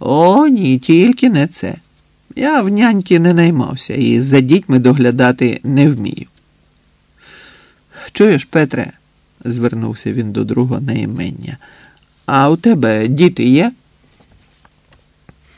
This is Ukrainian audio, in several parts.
О, ні, тільки не це. Я в няньки не наймався і за дітьми доглядати не вмію. Чуєш, Петре, звернувся він до друга на імення. А у тебе діти є?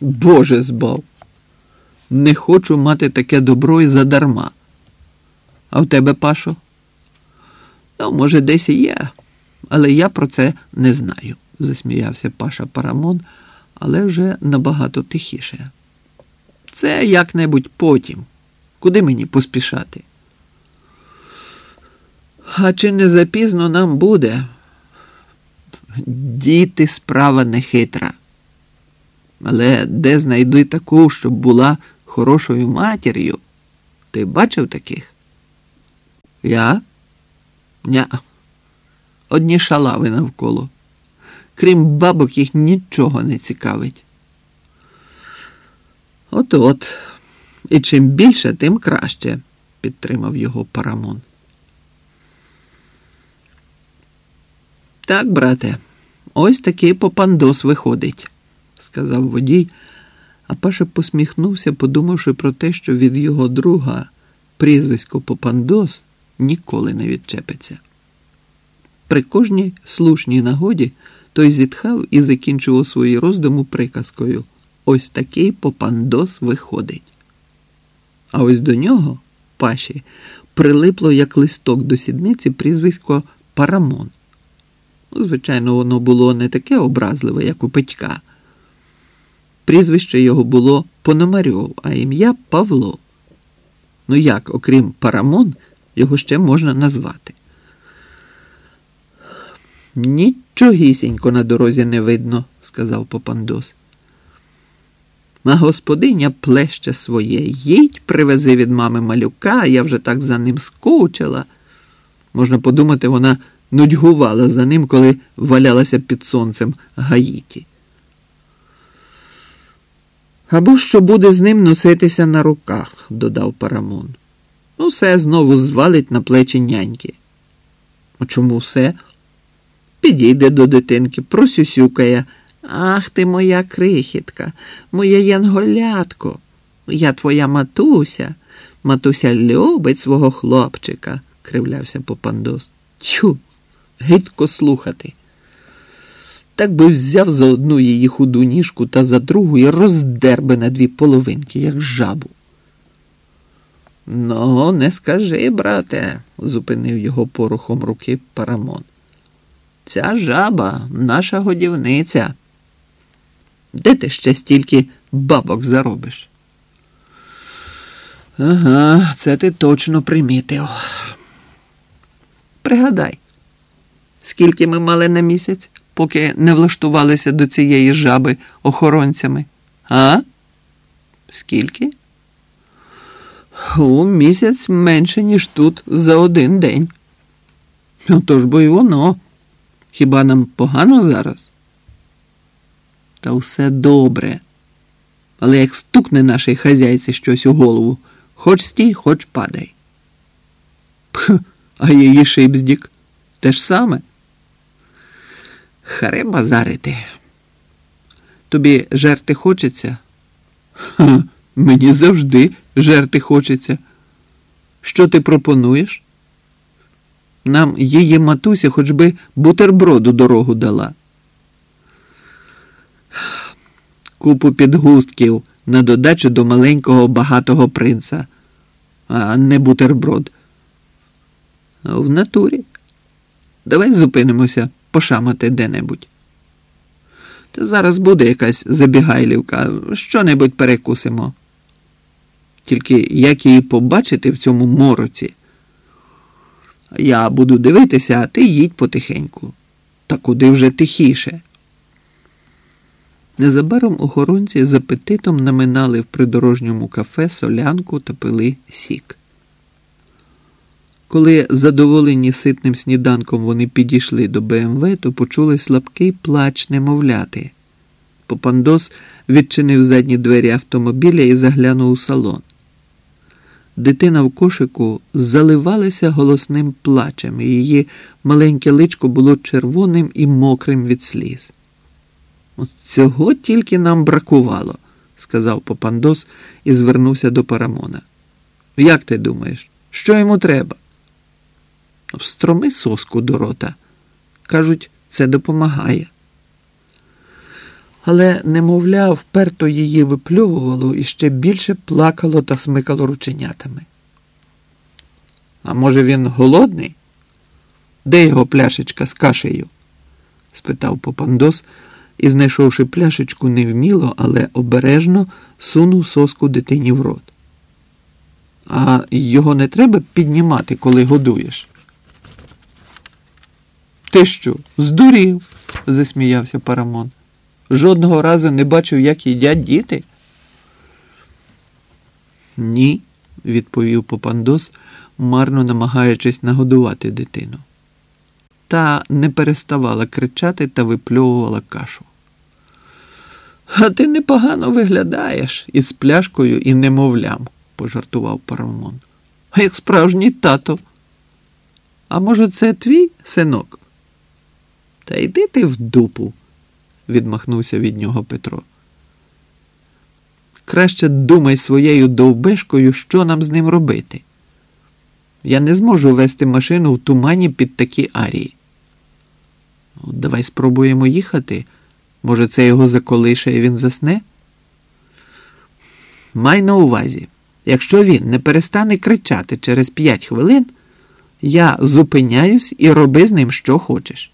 Боже збав. Не хочу мати таке добро і задарма. А в тебе, Пашо? Ну, може, десь і є, але я про це не знаю, засміявся Паша Парамон, але вже набагато тихіше. Це як-небудь потім. Куди мені поспішати? А чи не запізно нам буде? Діти справа не хитра. Але де знайди таку, щоб була хорошою матір'ю? Ти бачив таких? Я? Ня. Одні шалави навколо. Крім бабок, їх нічого не цікавить. От от. І чим більше, тим краще, підтримав його Парамон. Так, брате, ось такий попандос виходить, сказав водій, а Паша посміхнувся, подумавши про те, що від його друга прізвисько Попандос ніколи не відчепиться. При кожній слушній нагоді той зітхав і закінчував свої роздуми приказкою Ось такий попандос виходить. А ось до нього, Паші, прилипло як листок до сідниці прізвисько Парамон. Ну, Звичайно, воно було не таке образливе, як у Петька. Прізвище його було Пономарьов, а ім'я Павло. Ну як, окрім Парамон, його ще можна назвати? Нічогісінько на дорозі не видно, сказав Попандос. А господиня плеще своє. Їдь, привези від мами малюка, я вже так за ним скучила. Можна подумати, вона нудьгувала за ним, коли валялася під сонцем Гаїті. Або що буде з ним носитися на руках, додав Парамон. Все знову звалить на плечі няньки. А чому все? Підійде до дитинки, просюсюкає. Ах ти моя крихітка, моя янголятко, я твоя матуся. Матуся любить свого хлопчика, кривлявся Попандос. Тю, гидко слухати. Так би взяв за одну її худу ніжку та за другу і роздер би на дві половинки, як жабу. Ну, не скажи, брате, зупинив його порухом руки Парамон. Ця жаба наша годівниця. Де ти ще стільки бабок заробиш? Ага, це ти точно примітив. Пригадай, скільки ми мали на місяць, поки не влаштувалися до цієї жаби охоронцями? А? Скільки? У місяць менше, ніж тут за один день. То ж бо й воно. Хіба нам погано зараз? Та все добре. Але як стукне нашій хазяйці щось у голову, хоч стій, хоч падай. Пх, а її шибздік те ж саме. Харе базарити. Тобі жерти хочеться? Ха, мені завжди жерти хочеться. Що ти пропонуєш? Нам її матуся хоч би бутерброду дорогу дала. Купу підгустків на додачу до маленького багатого принца, а не бутерброд. В натурі. Давай зупинимося пошамати де-небудь. Та зараз буде якась забігайлівка, що-небудь перекусимо. Тільки як її побачити в цьому мороці? Я буду дивитися, а ти їдь потихеньку. Та куди вже тихіше. Незабаром охоронці з апетитом наминали в придорожньому кафе солянку та пили сік. Коли задоволені ситним сніданком вони підійшли до БМВ, то почули слабкий плач немовляти. Попандос відчинив задні двері автомобіля і заглянув у салон. Дитина в кошику заливалася голосним плачем, і її маленьке личко було червоним і мокрим від сліз. Цього тільки нам бракувало, сказав Попандос і звернувся до Парамона. Як ти думаєш, що йому треба? Встроми соску до рота. Кажуть, це допомагає. Але, немовля, вперто її випльовувало і ще більше плакало та смикало рученятами. А може, він голодний? Де його пляшечка з кашею? спитав Попандос і, знайшовши пляшечку невміло, але обережно сунув соску дитині в рот. А його не треба піднімати, коли годуєш. Ти що, здурів? засміявся Парамон. Жодного разу не бачив, як їдять діти. Ні, відповів Попандос, марно намагаючись нагодувати дитину. Та не переставала кричати та випльовувала кашу. А ти непогано виглядаєш із пляшкою і немовлям, пожартував Парамон. А як справжній тато. А може, це твій синок? Та йди ти в дупу, відмахнувся від нього Петро. Краще думай своєю довбешкою, що нам з ним робити. Я не зможу вести машину в тумані під такі арії. Давай спробуємо їхати. Може, це його заколише і він засне? Май на увазі, якщо він не перестане кричати через п'ять хвилин, я зупиняюсь і роби з ним що хочеш.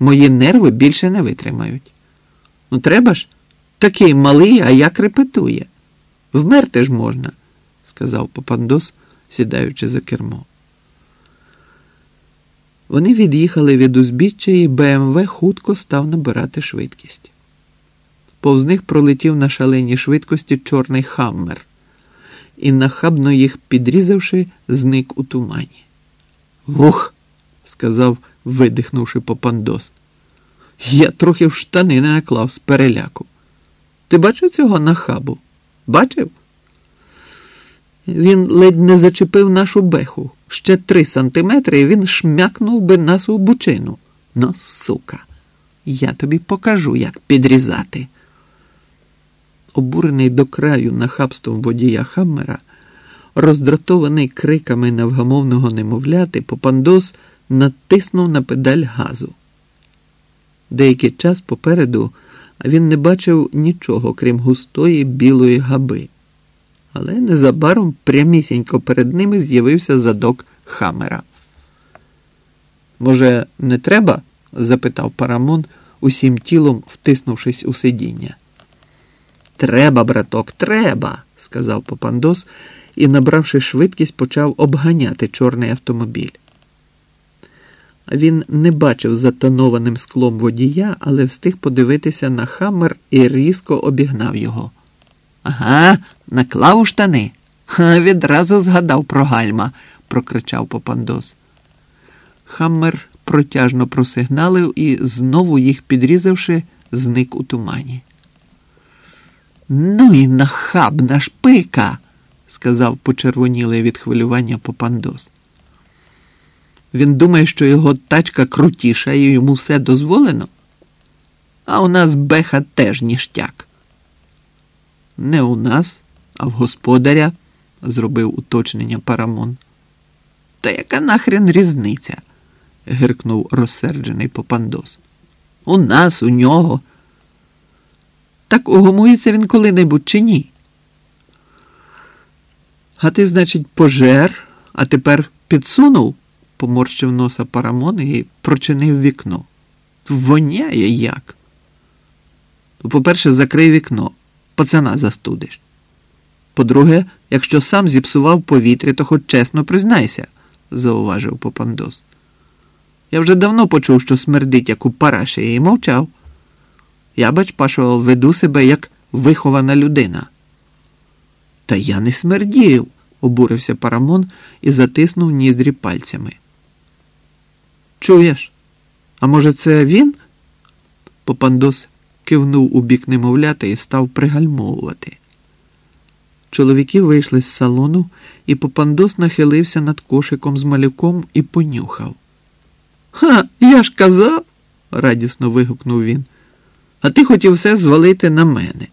Мої нерви більше не витримають. Ну, треба ж, такий малий, а як репетує. Вмерти ж можна, сказав Попандос, сідаючи за кермо. Вони від'їхали від узбіччя, і БМВ хутко став набирати швидкість. Повз них пролетів на шаленій швидкості чорний хаммер і, нахабно їх підрізавши, зник у тумані. Вух! сказав, видихнувши попандос. Я трохи в штани не наклав з переляку. Ти бачив цього нахабу? Бачив? Він ледь не зачепив нашу беху. Ще три сантиметри, і він шмякнув би нас у бучину. Ну, сука, я тобі покажу, як підрізати. Обурений до краю нахабством водія Хаммера, роздратований криками невгамовного немовляти, Попандос натиснув на педаль газу. Деякий час попереду він не бачив нічого, крім густої білої габи але незабаром прямісінько перед ними з'явився задок Хамера. Може, не треба? запитав Парамон, усім тілом втиснувшись у сидіння. Треба, браток, треба, сказав Попандос і, набравши швидкість, почав обганяти чорний автомобіль. Він не бачив затонованим склом водія, але встиг подивитися на хаммер і різко обігнав його. Ага, наклав у штани. Ха, Відразу згадав про гальма, прокричав Попандос. Хаммер протяжно просигналив і, знову їх підрізавши, зник у тумані. Ну і нахабна пика, сказав почервонілий від хвилювання Попандос. Він думає, що його тачка крутіша і йому все дозволено, а у нас беха теж ніштяк. Не у нас, а в господаря, зробив уточнення Парамон. Та яка нахрен різниця? гиркнув розсерджений Попандос. У нас, у нього. Так угомується він коли-небудь чи ні? А ти, значить, пожер, а тепер підсунув, поморщив носа Парамон і прочинив вікно. Воняє як. По-перше, закрий вікно пацана застудиш. По-друге, якщо сам зіпсував повітря, то хоч чесно признайся, зауважив Попандос. Я вже давно почув, що смердить, як у параші, і мовчав. Я, бач, Пашо, веду себе як вихована людина. Та я не смердів, обурився Парамон і затиснув ніздрі пальцями. Чуєш? А може, це він? Попандос кивнув у бік немовляти і став пригальмовувати. Чоловіки вийшли з салону, і Попандос нахилився над кошиком з малюком і понюхав. Ха, я ж казав, радісно вигукнув він. а ти хотів все звалити на мене.